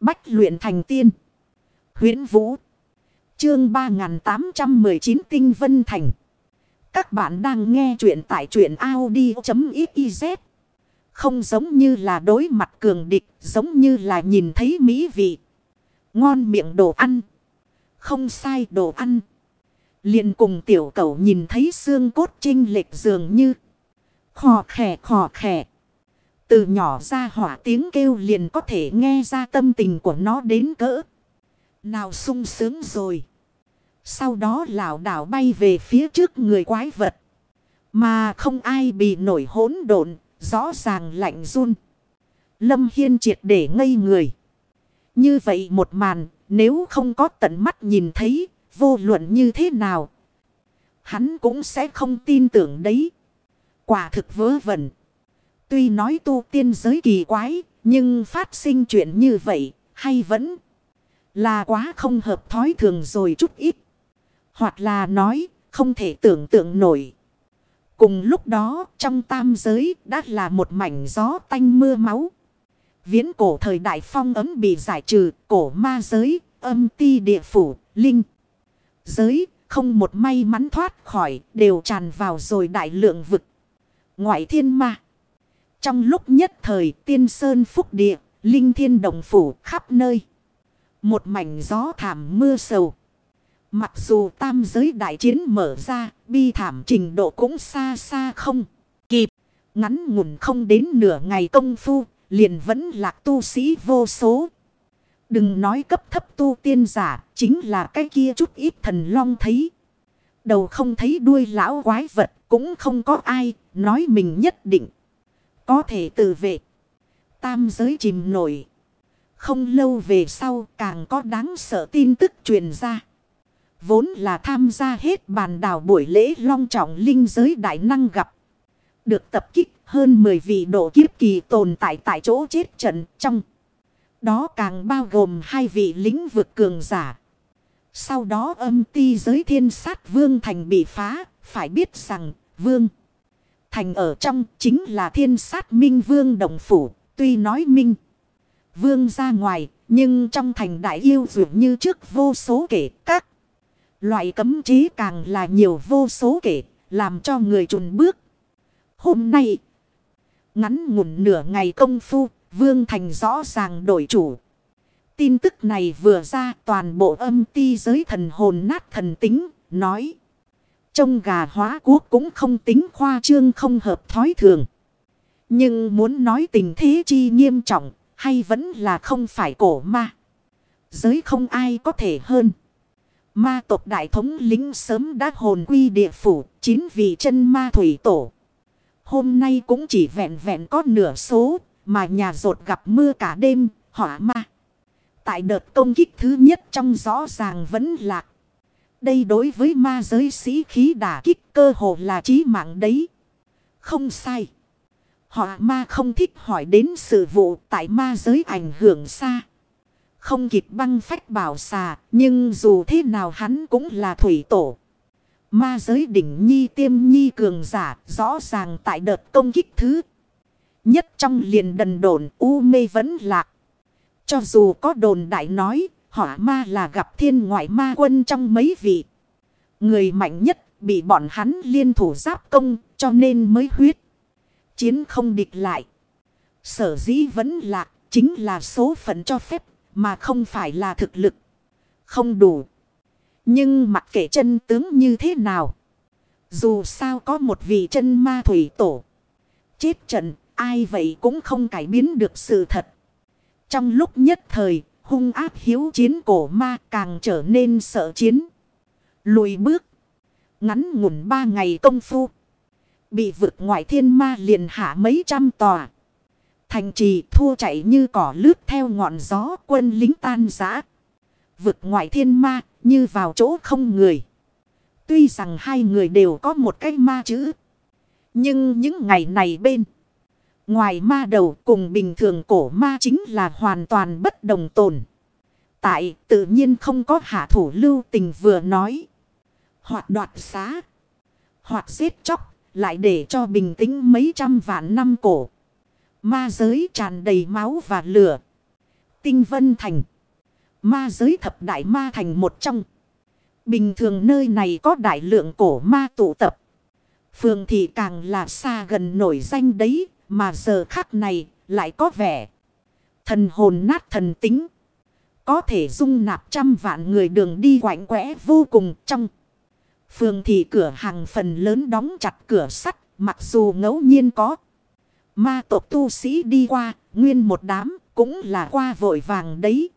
Bách luyện thành tiên. huyễn Vũ. Chương 3819 Tinh Vân Thành. Các bạn đang nghe truyện tại truyện Audi.xyz. Không giống như là đối mặt cường địch, giống như là nhìn thấy mỹ vị. Ngon miệng đồ ăn. Không sai đồ ăn. liền cùng tiểu cậu nhìn thấy xương cốt trinh lệch dường như. Khò khẻ khò khẻ. Từ nhỏ ra hỏa tiếng kêu liền có thể nghe ra tâm tình của nó đến cỡ. Nào sung sướng rồi. Sau đó lão đảo bay về phía trước người quái vật. Mà không ai bị nổi hỗn độn, rõ ràng lạnh run. Lâm Hiên triệt để ngây người. Như vậy một màn, nếu không có tận mắt nhìn thấy, vô luận như thế nào, hắn cũng sẽ không tin tưởng đấy. Quả thực vớ vẩn. Tuy nói tu tiên giới kỳ quái, nhưng phát sinh chuyện như vậy, hay vẫn là quá không hợp thói thường rồi chút ít. Hoặc là nói, không thể tưởng tượng nổi. Cùng lúc đó, trong tam giới đã là một mảnh gió tanh mưa máu. Viễn cổ thời đại phong ấm bị giải trừ, cổ ma giới, âm ti địa phủ, linh. Giới, không một may mắn thoát khỏi, đều tràn vào rồi đại lượng vực. Ngoại thiên ma. Trong lúc nhất thời tiên sơn phúc địa, linh thiên đồng phủ khắp nơi. Một mảnh gió thảm mưa sầu. Mặc dù tam giới đại chiến mở ra, bi thảm trình độ cũng xa xa không kịp. Ngắn ngủn không đến nửa ngày công phu, liền vẫn lạc tu sĩ vô số. Đừng nói cấp thấp tu tiên giả, chính là cái kia chút ít thần long thấy. Đầu không thấy đuôi lão quái vật, cũng không có ai, nói mình nhất định. Có thể tự vệ. Tam giới chìm nổi. Không lâu về sau càng có đáng sợ tin tức truyền ra. Vốn là tham gia hết bàn đảo buổi lễ long trọng linh giới đại năng gặp. Được tập kích hơn 10 vị độ kiếp kỳ tồn tại tại chỗ chết trận trong. Đó càng bao gồm hai vị lĩnh vực cường giả. Sau đó âm ti giới thiên sát vương thành bị phá. Phải biết rằng vương thành ở trong chính là thiên sát minh vương đồng phủ. Tuy nói minh vương ra ngoài nhưng trong thành đại yêu dường như trước vô số kể các Loại cấm chế càng là nhiều vô số kể, làm cho người trùn bước. Hôm nay, ngắn ngủn nửa ngày công phu, Vương Thành rõ ràng đổi chủ. Tin tức này vừa ra toàn bộ âm ti giới thần hồn nát thần tính, nói. Trông gà hóa quốc cũng không tính khoa trương không hợp thói thường. Nhưng muốn nói tình thế chi nghiêm trọng, hay vẫn là không phải cổ ma. Giới không ai có thể hơn. Ma tộc đại thống lính sớm đã hồn quy địa phủ, chín vị chân ma thủy tổ. Hôm nay cũng chỉ vẹn vẹn có nửa số, mà nhà rột gặp mưa cả đêm, hỏa ma. Tại đợt công kích thứ nhất trong rõ ràng vẫn lạc. Đây đối với ma giới sĩ khí đả kích cơ hồ là chí mạng đấy. Không sai. Họ ma không thích hỏi đến sự vụ tại ma giới ảnh hưởng xa. Không kịp băng phách bảo xà, nhưng dù thế nào hắn cũng là thủy tổ. Ma giới đỉnh nhi tiêm nhi cường giả, rõ ràng tại đợt công kích thứ. Nhất trong liền đần đồn u mê vẫn lạc. Cho dù có đồn đại nói, hỏa ma là gặp thiên ngoại ma quân trong mấy vị. Người mạnh nhất bị bọn hắn liên thủ giáp công cho nên mới huyết. Chiến không địch lại. Sở dĩ vẫn lạc chính là số phận cho phép, mà không phải là thực lực. Không đủ. Nhưng mặc kệ chân tướng như thế nào. Dù sao có một vị chân ma thủy tổ. Chết trận, ai vậy cũng không cải biến được sự thật. Trong lúc nhất thời hung áp hiếu chiến cổ ma càng trở nên sợ chiến. Lùi bước. Ngắn ngủn ba ngày công phu. Bị vượt ngoại thiên ma liền hạ mấy trăm tòa. Thành trì thua chạy như cỏ lướt theo ngọn gió quân lính tan giã. Vực ngoại thiên ma như vào chỗ không người. Tuy rằng hai người đều có một cái ma chữ. Nhưng những ngày này bên. Ngoài ma đầu cùng bình thường cổ ma chính là hoàn toàn bất đồng tồn. Tại tự nhiên không có hạ thủ lưu tình vừa nói. Hoặc đoạt xá. Hoặc giết chóc. Lại để cho bình tĩnh mấy trăm vạn năm cổ. Ma giới tràn đầy máu và lửa. Tinh Vân Thành. Ma giới thập đại ma thành một trong. Bình thường nơi này có đại lượng cổ ma tụ tập. Phường thì càng là xa gần nổi danh đấy. Mà giờ khắc này lại có vẻ. Thần hồn nát thần tính. Có thể dung nạp trăm vạn người đường đi quạnh quẽ vô cùng trong. Phường thì cửa hàng phần lớn đóng chặt cửa sắt. Mặc dù ngẫu nhiên có. Ma tộc tu sĩ đi qua. Nguyên một đám cũng là qua vội vàng đấy.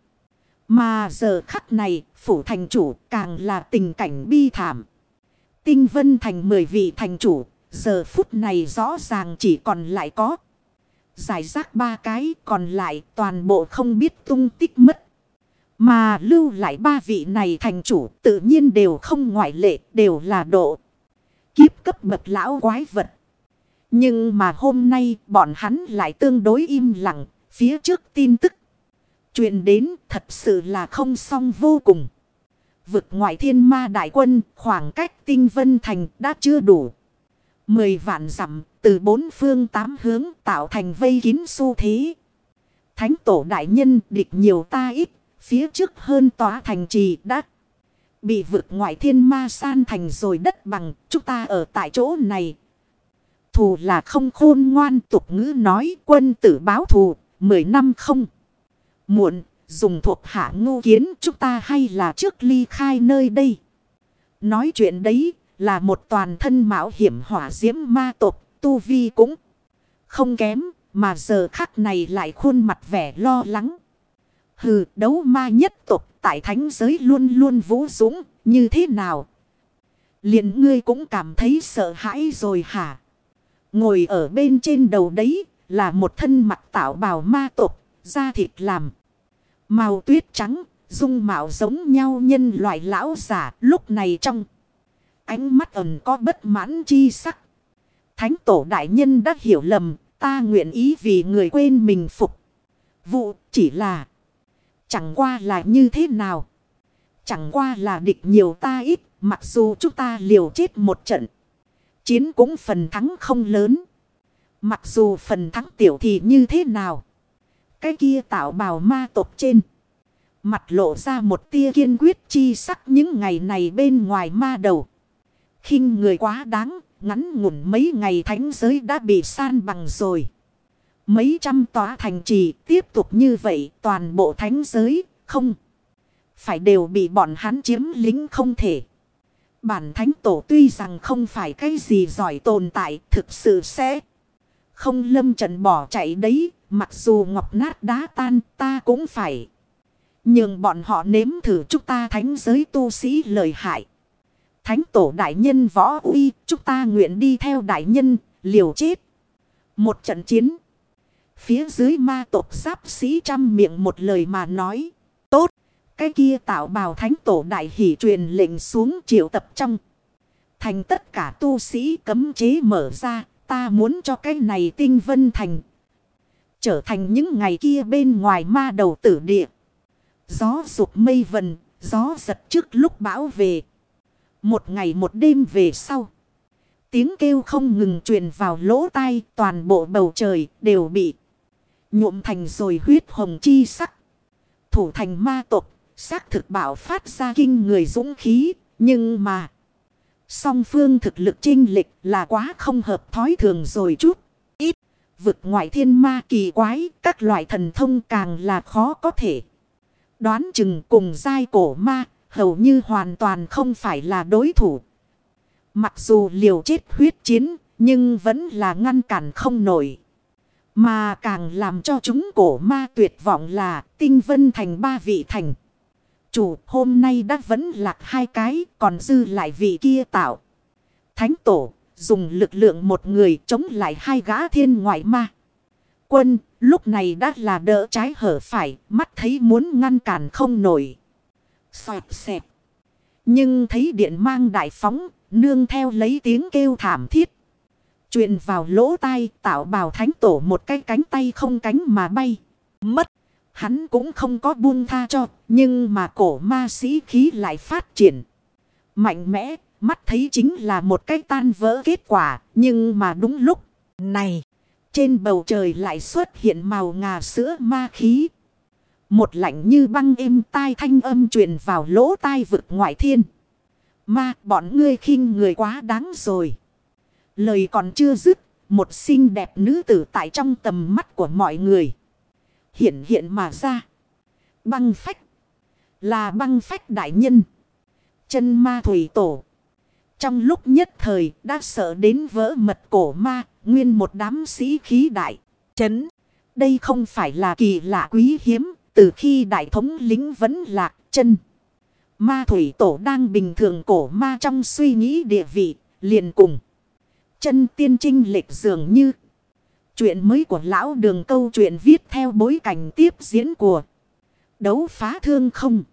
Mà giờ khắc này, phủ thành chủ càng là tình cảnh bi thảm. Tinh vân thành mười vị thành chủ, giờ phút này rõ ràng chỉ còn lại có. Giải rác ba cái còn lại toàn bộ không biết tung tích mất. Mà lưu lại ba vị này thành chủ tự nhiên đều không ngoại lệ, đều là độ. Kiếp cấp bậc lão quái vật. Nhưng mà hôm nay bọn hắn lại tương đối im lặng. Phía trước tin tức. Chuyện đến thật sự là không xong vô cùng. Vực ngoại thiên ma đại quân khoảng cách tinh vân thành đã chưa đủ. Mười vạn dặm từ bốn phương tám hướng tạo thành vây kín xu thế. Thánh tổ đại nhân địch nhiều ta ít. Phía trước hơn tòa thành trì đã bị vực ngoại thiên ma san thành rồi đất bằng. Chúng ta ở tại chỗ này. Thù là không khôn ngoan tục ngữ nói quân tử báo thù. Mười năm không. Muộn, dùng thuộc hạ ngu kiến chúng ta hay là trước ly khai nơi đây. Nói chuyện đấy là một toàn thân mạo hiểm hỏa diễm ma tộc, tu vi cũng không kém, mà giờ khắc này lại khuôn mặt vẻ lo lắng. Hừ, đấu ma nhất tộc tại thánh giới luôn luôn vũ dũng, như thế nào? liền ngươi cũng cảm thấy sợ hãi rồi hả? Ngồi ở bên trên đầu đấy là một thân mặt tạo bào ma tộc da thịt làm. Màu tuyết trắng, dung mạo giống nhau nhân loại lão giả lúc này trong. Ánh mắt ẩn có bất mãn chi sắc. Thánh tổ đại nhân đã hiểu lầm, ta nguyện ý vì người quên mình phục. Vụ chỉ là, chẳng qua là như thế nào. Chẳng qua là địch nhiều ta ít, mặc dù chúng ta liều chết một trận. Chiến cũng phần thắng không lớn. Mặc dù phần thắng tiểu thì như thế nào. Cái kia tạo bào ma tộc trên. Mặt lộ ra một tia kiên quyết chi sắc những ngày này bên ngoài ma đầu khinh người quá đáng, ngắn ngủn mấy ngày thánh giới đã bị san bằng rồi. Mấy trăm tòa thành trì tiếp tục như vậy toàn bộ thánh giới không. Phải đều bị bọn hắn chiếm lính không thể. Bản thánh tổ tuy rằng không phải cái gì giỏi tồn tại thực sự sẽ không lâm trận bỏ chạy đấy Mặc dù ngọc nát đá tan ta cũng phải. Nhưng bọn họ nếm thử chúng ta thánh giới tu sĩ lời hại. Thánh tổ đại nhân võ uy, chúng ta nguyện đi theo đại nhân, liều chết. Một trận chiến. Phía dưới ma tộc giáp sĩ trăm miệng một lời mà nói. Tốt, cái kia tạo bào thánh tổ đại hỷ truyền lệnh xuống triệu tập trong. Thành tất cả tu sĩ cấm chế mở ra, ta muốn cho cái này tinh vân thành Trở thành những ngày kia bên ngoài ma đầu tử địa. Gió rụt mây vần, gió giật trước lúc bão về. Một ngày một đêm về sau. Tiếng kêu không ngừng truyền vào lỗ tai, toàn bộ bầu trời đều bị nhuộm thành rồi huyết hồng chi sắc. Thủ thành ma tộc, xác thực bảo phát ra kinh người dũng khí, nhưng mà... Song phương thực lực chinh lịch là quá không hợp thói thường rồi chút ít vực ngoại thiên ma kỳ quái, các loại thần thông càng là khó có thể. Đoán chừng cùng giai cổ ma, hầu như hoàn toàn không phải là đối thủ. Mặc dù liều chết huyết chiến, nhưng vẫn là ngăn cản không nổi. Mà càng làm cho chúng cổ ma tuyệt vọng là tinh vân thành ba vị thành. Chủ hôm nay đã vẫn lạc hai cái, còn dư lại vị kia tạo. Thánh tổ Dùng lực lượng một người chống lại hai gã thiên ngoại ma. Quân lúc này đã là đỡ trái hở phải. Mắt thấy muốn ngăn cản không nổi. Xoẹt xẹt. Nhưng thấy điện mang đại phóng. Nương theo lấy tiếng kêu thảm thiết. truyền vào lỗ tai tạo bào thánh tổ một cái cánh tay không cánh mà bay. Mất. Hắn cũng không có buông tha cho. Nhưng mà cổ ma sĩ khí lại phát triển. Mạnh mẽ, Mắt thấy chính là một cái tan vỡ kết quả. Nhưng mà đúng lúc này. Trên bầu trời lại xuất hiện màu ngà sữa ma khí. Một lạnh như băng êm tai thanh âm truyền vào lỗ tai vực ngoại thiên. Ma, bọn ngươi khinh người quá đáng rồi. Lời còn chưa dứt. Một xinh đẹp nữ tử tại trong tầm mắt của mọi người. Hiện hiện mà ra. Băng phách. Là băng phách đại nhân. Chân ma thủy tổ. Trong lúc nhất thời, đã sợ đến vỡ mật cổ ma. Nguyên một đám sĩ khí đại. Chấn. Đây không phải là kỳ lạ quý hiếm. Từ khi đại thống lính vẫn lạc chân. Ma thủy tổ đang bình thường cổ ma trong suy nghĩ địa vị. Liền cùng. Chân tiên trinh lệch dường như. Chuyện mới của lão đường câu chuyện viết theo bối cảnh tiếp diễn của đấu phá thương không.